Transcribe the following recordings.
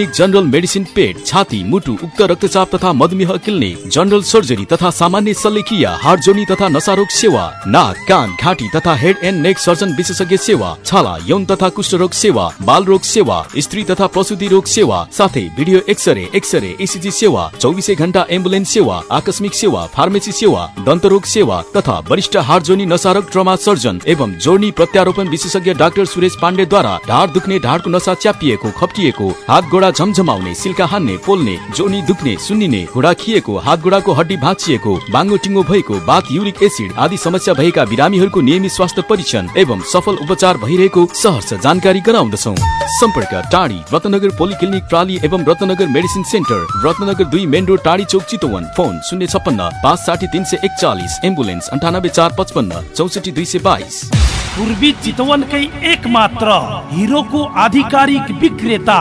Polyclinic general medicine पेट छाती मुटु उक्त रक्तचाप तथा मधुमेह क्लिनिक जनरल सर्जरी तथा सामान्य शल्यक्रिया हार्ट जोनी तथा नशारोग सेवा नाक कान घाँटी तथा हेड एन्ड नेक सर्जन विशेषज्ञ सेवा छाला यौन तथा कुष्ठरोग सेवा बाल रोग सेवा स्त्री तथा प्रसुति रोग सेवा साथै भिडियो एक्सरे एक्सरे एसिजी सेवा चौबिसै घण्टा एम्बुलेन्स सेवा आकस्मिक सेवा फार्मेसी सेवा दन्तरोग सेवा तथा वरिष्ठ हार्ट जोनी नशारोग ट्रमा सर्जन एवं जोर्नी प्रत्यारोपण विशेषज्ञ डाक्टर सुरेश पाण्डेद्वारा ढाड दुख्ने ढाडको नसा च्यापिएको खप्टिएको हात गोडा झमझमाउने सिल्का हान्ने पोल्ने जोनी दुख्ने सुन्निने घुँडा खिएको हात गोडाको हड्डी भाँचिएको बाङ्गो टिङ्गो भएको बाथ युरिक एसिड आदि समस्या भएका बिरामीहरूको नियमित स्वास्थ्य परीक्षण एवं सफल उपचार भइरहेको सहर्ष जानकारी गराउँदछौ। सम्पर्क टाढी रत्नगर पोलिक्लिनिक प्राली एवं रत्नगर मेडिसिन सेन्टर रत्नगर दुई मेन रोड टाढी चौक चितवन फोन शून्य छप्पन्न पाँच साठी तिन सय एकचालिस एम्बुलेन्स अन्ठानब्बे चार पचपन्न चौसठी दुई सय बाइस। पूर्वी चितवनकै एक मात्र हिरोको आधिकारिक विक्रेता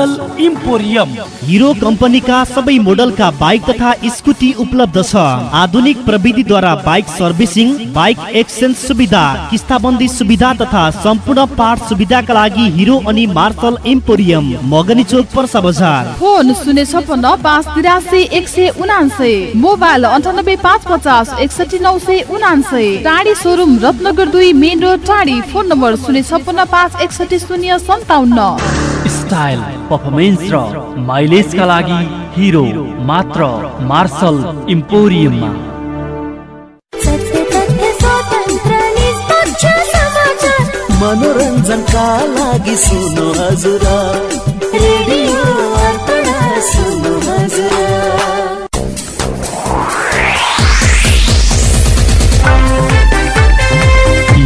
इम्पोरियम हिरो कम्पनीका सबै मोडलका बाइक तथा स्कुटी उपलब्ध छ। आधुनिक प्रविधिद्वारा बाइक सर्भिसिङ बाइक एक्सचेन्ज सुविधा किस्ताबन्दी सुविधा तथा सम्पूर्ण पार्ट सुविधाका लागि हिरो अनि मार्शल इम्पोरियम मगनी चोक पर्सा बजार। फोन शून्य छप्पन्न पाँच तिरासी एक सय उनान्सय मोबाइल अन्ठानब्बे पाँच पचास एकसठी नौ सय उनान्सय टाढी सोरुम रत्नगर दुई main road Tadhi. Phone number शून्य छप्पन्न पाँच एकसठी शून्य सन्ताउन्न। स्टाइल पर्फर्मेन्स र माइलेजका लागि हिरो मात्र मार्शल इम्पोरियममा मनोरञ्जनका लागि सुन्नु हजुर। रेडियो अर्पण सुन्नु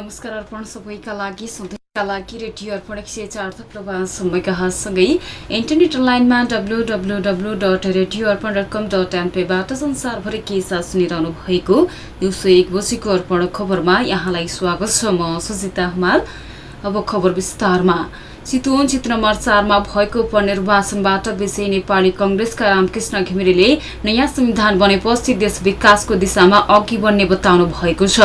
नमस्कार अर्पण सबैका लागि सधैँका लागि रेडियो अर्पण एक सय चार थप्लो समयका हातसँगै इन्टरनेट लाइनमा W W W dot radio Arpan dot com dot एनपेबाट संसारभरि के साथ सुनिरहनु भएको दिउँसो एक बजीको अर्पण खबरमा यहाँलाई स्वागत छ म सुजिता हुमाल। अब खबर विस्तारमा। चितवन चित्र नम्बर चारमा भएको उपनिर्वाचनबाट विजयी नेपाली कङ्ग्रेसका रामकृष्ण घिमिरेले नयाँ संविधान बनेपछि देश विकासको दिशामा अघि बढ्ने बताउनु भएको छ।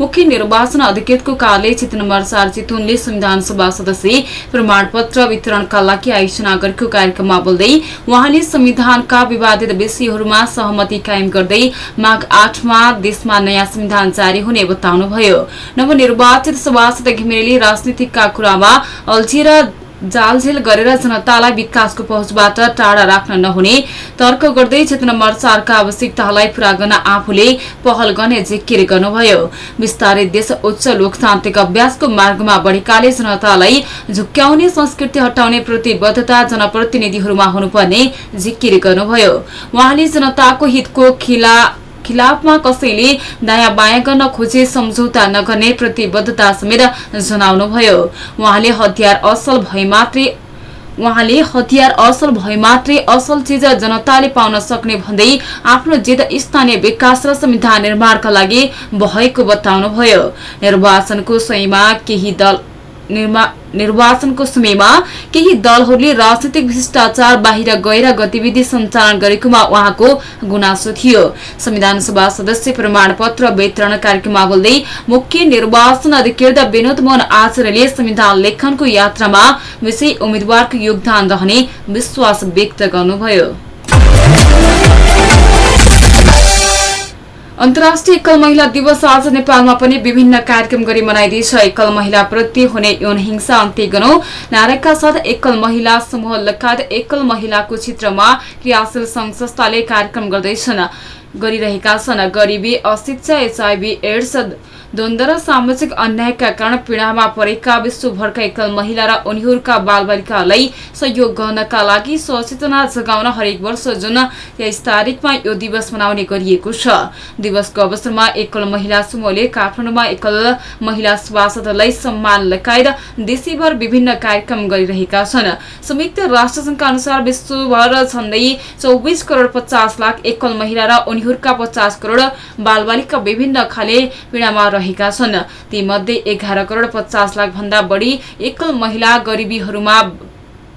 मुख्य निर्वाचन अधिकृतको कार्यालय चित्र नम्बर चार चितवनले संविधान सभा सदस्य प्रमाण पत्र वितरणका लागि आयोजना गरेको कार्यक्रममा बोल्दै उहाँले संविधानका विवादित विषयहरूमा सहमति कायम गर्दै माघ आठमा देशमा नयाँ संविधान जारी हुने बताउनुभयो। नवनिर्वाचित सभासद घिमिरेले राजनीतिकका कुरामा अल्झिएर जालझेल गरेर जनतालाई विकासको पहुँचबाट टाढा राख्न नहुने तर्क गर्दै क्षेत्र नम्बर चारका आवश्यकतालाई पूरा गर्न आफूले पहल गर्ने जिकिर गर्नुभयो। विस्तारित देश उच्च लोकतान्त्रिक अभ्यासको मार्गमा बढेकाले जनतालाई झुक्क्याउने संस्कृति हटाउने प्रतिबद्धता जनप्रतिनिधिहरूमा हुनुपर्ने जिकिर गर्नुभयो। उहाँले जनताको हितको खिला खिलाफमा कसैले दायाँ बायाँ गर्न खोजे सम्झौता नगर्ने प्रतिबद्धता समेत जनाउनुभयो। उहाँले हतियार असल भए मात्रै उहाँले हतियार असल भए मात्रै असल चिज जनताले पाउन सक्ने भन्दै आफ्नो जित स्थानीय विकास र संविधान निर्माणका लागि भएको बताउनुभयो। निर्वाचनको समयमा केही दल निर्वाचनको समयमा केही दलहरूले राजनीतिक भ्रष्टाचार बाहिर गएर गतिविधि सञ्चालन गरेकोमा उहाँको गुनासो थियो। संविधान सभा सदस्य प्रमाण पत्र वितरण कार्यक्रममा बोल्दै मुख्य निर्वाचन अधिकृत विनोद मोहन आचार्यले संविधान लेखनको यात्रामा विषय उम्मेद्वारको योगदान रहने विश्वास व्यक्त गर्नुभयो। अन्तर्राष्ट्रिय एकल महिला दिवस आज नेपालमा पनि विभिन्न कार्यक्रम गरी मनाइँदैछ। एकल महिला प्रति हुने यौन हिंसा अन्त्य गरौं नाराका साथ एकल महिला समूह लगायत एकल महिलाको क्षेत्रमा क्रियाशील संघ संस्थाले कार्यक्रम गर्दैछन्। गरिरहेका छन्। गरिबी अशिक्षा एचआईभी एड्स द्वन्द र सामाजिक अन्यायका कारण पीड़ामा परेका विश्वभरका एकल महिला र उनीहरूका बालबालिकालाई सहयोग गर्नका लागि सचेतना जगाउन हरेक वर्ष जुन तेइस तारिकमा यो दिवस मनाउने गरिएको छ दिवसको अवसरमा एकल महिला समूहले काठमाडौँमा एकल महिला सभासदलाई सम्मान लगायत देशैभर विभिन्न कार्यक्रम गरिरहेका छन् संयुक्त राष्ट्रसङ्घका अनुसार विश्वभर झण्डै चौबिस करोड़ पचास लाख एकल महिला र उनीहरूका पचास करोड़ बालबालिका विभिन्न खाले पीड़ामा रहेका छन्। तीमध्ये एघार करोड़ पचास लाख भन्दा बढी एकल महिला गरिबीहरूमा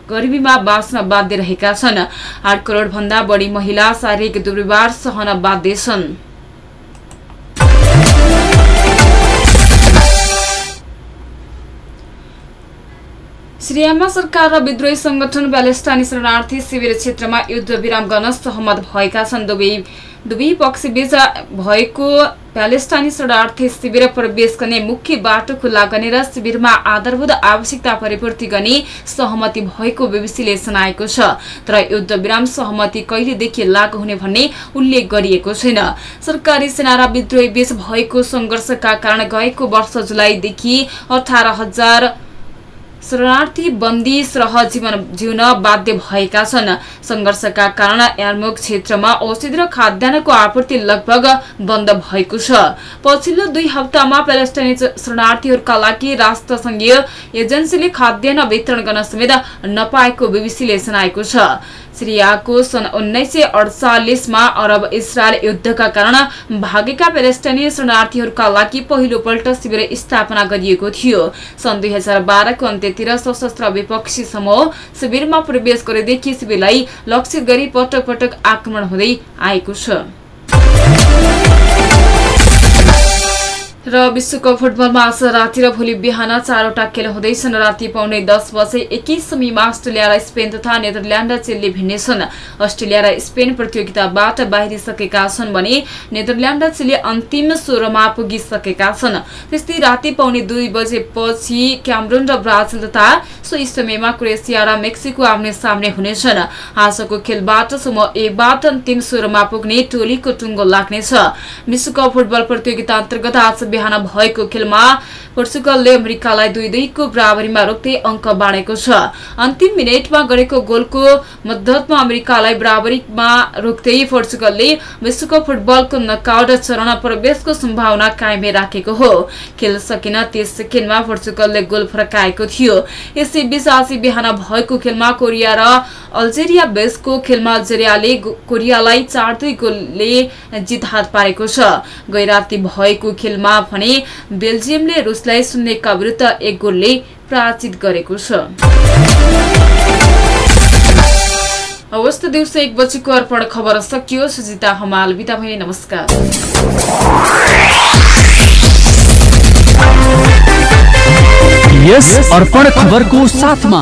गरिबीमा बाँच्न बाध्य रहेका छन्। आठ करोड़ भन्दा बढी महिला शारीरिक दुर्व्यवहार सहन बाध्य छन्। सिरियामा सरकार र विद्रोही संगठन प्यालेस्टाइनी शरणार्थी शिविर क्षेत्रमा युद्ध विराम गर्न सहमत भएका छन् दुवै। दुवै पक्षबीच भएको प्यालेस्टाइनी शरणार्थी शिविर प्रवेश गर्ने मुख्य बाटो खुल्ला गर्ने र शिविरमा आधारभूत आवश्यकता परिपूर्ति गर्ने सहमति भएको बीबीसीले जनाएको छ। तर युद्ध विराम सहमति कहिलेदेखि लागू हुने भन्ने उल्लेख गरिएको छैन। सरकारी सेना र विद्रोही बीच भएको संघर्षका कारण गएको वर्ष जुलाईदेखि अठार हजार शरणार्थी बन्दी सरह जीवन जिउन बाध्य भएका छन्। संघर्षका कारण यार्मुक क्षेत्रमा औषधि र खाद्यान्नको आपूर्ति लगभग बन्द भएको छ। पछिल्लो दुई हप्तामा प्यालेस्टाइनी शरणार्थीहरूका लागि राष्ट्रसङ्घीय एजेन्सीले खाद्यान्न वितरण गर्न समेत नपाएको बीबीसीले जनाएको छ। सिरियाको सन् उन्नाइस सय अडचालिसमा अरब इजरायल युद्धका कारण भागेका प्यालेस्टाइनी शरणार्थीहरूका लागि पहिलो पल्ट शिविर स्थापना गरिएको थियो। सन् दुई हजार बाह्रको अन्त्यतिर सशस्त्र विपक्षी समूह शिविरमा प्रवेश गरेदेखि शिविरलाई लक्षित गरी पटक पटक आक्रमण हुँदै आएको छ। र विश्वकप फुटबलमा आज राति र भोलि बिहान चारवटा खेल हुँदैछन्। राति पाउने दस बजे एकै समयमा अस्ट्रेलिया र स्पेन तथा नेदरल्याण्ड र चिल्ली भिड्नेछन् अस्ट्रेलिया र स्पेन प्रतियोगिताबाट बाहिरिसकेका छन् भने नेदरल्याण्ड र चिल्ली अन्तिम सोह्रमा पुगिसकेका छन्। त्यस्तै राति पाउने दुई बजेपछि क्यामरुन र ब्राजिल तथा सोही समयमा क्रोएसिया र मेक्सिको आम्ने सामने हुनेछन्। आजको खेलबाट समूह एबाट अन्तिम सोह्रमा पुग्ने टोलीको टुङ्गो लाग्नेछ। विश्वकप फुटबल प्रतियोगिता अन्तर्गत आज बिहान भएको खेलमा पोर्चुगलले अमेरिकालाई दुई दुईको बराबरीमा रोक्दै अङ्क बाँडेको छ। अन्तिम मिनटमा गरेको गोलको मद्दतमा अमेरिकालाई बराबरीमा रोक्दै पोर्चुगलले विश्वकप फुटबलको नकआउट चरण प्रवेशको सम्भावना कायमै राखेको हो। खेल सकिन तीस सेकेन्डमा पोर्चुगलले गोल फर्काएको थियो। यसैबीच आज बिहान भएको खेलमा कोरिया र अल्जेरिया बेसको खेलमा अल्जेरियाले कोरियालाई चार दुई गोलले जित हात पारेको छ। गैराती भएको खेलमा भने बेल्जियमले रुसलाई शून्यका विरुद्ध एक गोलले पराजित गरेको छ। अवस्था दिउँसो एक बजीको अर्पण खबर सकियो। सुजिता हमाल बिदा भए नमस्कार। यस अर्पण खबरको साथमा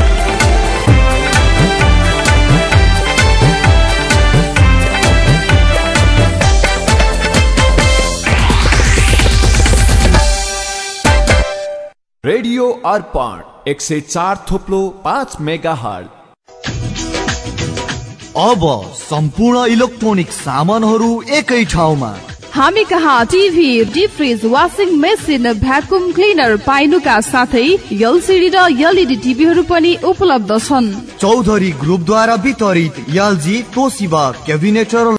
रेडियो अर्पण एक सय चार थोप्लो पाँच मेगा हल अब सम्पूर्ण इलेक्ट्रोनिक सामानहरू एकै ठाउँमा। हामी कहाँ? TV deep fridge washing machine vacuum cleaner पाइनुका साथै एलसिडी र एलइडी टिभीहरू पनि उपलब्ध छन्। चौधरी ग्रुपद्वारा वितरित एलजी तोसिबा क्याबिनेटर